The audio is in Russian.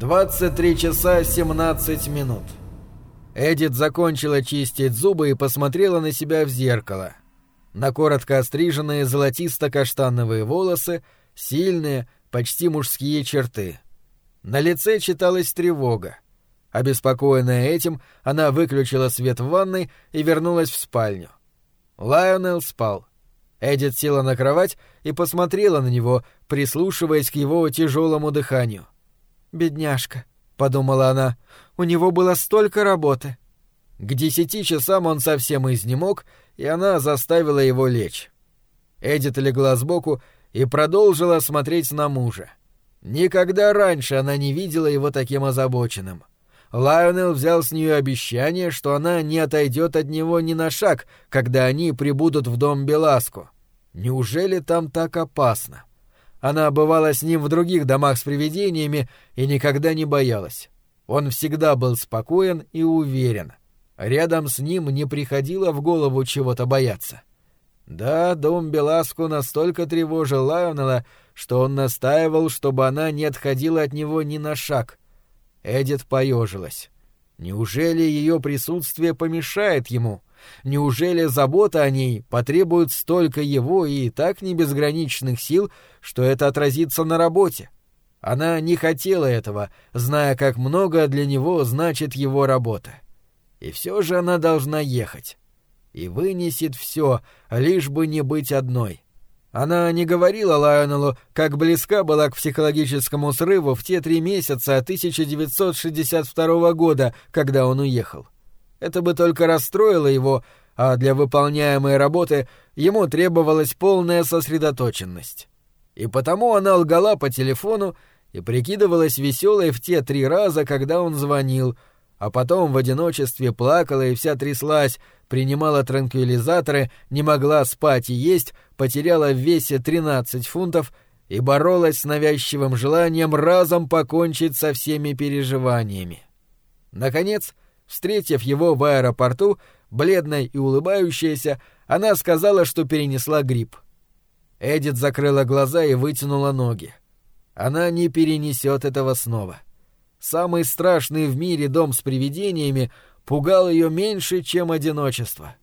23 часа 17 минут. Эдит закончила чистить зубы и посмотрела на себя в зеркало. На коротко остриженные золотисто-каштановые волосы, сильные, почти мужские черты. На лице читалась тревога. Обеспокоенная этим, она выключила свет в ванной и вернулась в спальню. Лайонел спал. Эдит села на кровать и посмотрела на него, прислушиваясь к его тяжелому дыханию. «Бедняжка», — подумала она, — «у него было столько работы». К десяти часам он совсем изнемог, и она заставила его лечь. Эдит легла сбоку и продолжила смотреть на мужа. Никогда раньше она не видела его таким озабоченным. Лайонел взял с нее обещание, что она не отойдет от него ни на шаг, когда они прибудут в дом Беласку. Неужели там так опасно? Она бывала с ним в других домах с привидениями и никогда не боялась. Он всегда был спокоен и уверен. Рядом с ним не приходило в голову чего-то бояться. Да, дом Беласку настолько тревожил Лайонела, что он настаивал, чтобы она не отходила от него ни на шаг. Эдит поежилась. Неужели ее присутствие помешает ему? Неужели забота о ней потребует столько его и так не безграничных сил, что это отразится на работе? Она не хотела этого, зная, как много для него значит его работа. И все же она должна ехать. И вынесет все, лишь бы не быть одной. Она не говорила Лайонеллу, как близка была к психологическому срыву в те три месяца 1962 года, когда он уехал. Это бы только расстроило его, а для выполняемой работы ему требовалась полная сосредоточенность. И потому она лгала по телефону и прикидывалась веселой в те три раза, когда он звонил, а потом в одиночестве плакала и вся тряслась, принимала транквилизаторы, не могла спать и есть, потеряла в весе 13 фунтов и боролась с навязчивым желанием разом покончить со всеми переживаниями. Наконец, Встретив его в аэропорту, бледная и улыбающаяся, она сказала, что перенесла грипп. Эдит закрыла глаза и вытянула ноги. Она не перенесет этого снова. Самый страшный в мире дом с привидениями пугал ее меньше, чем одиночество.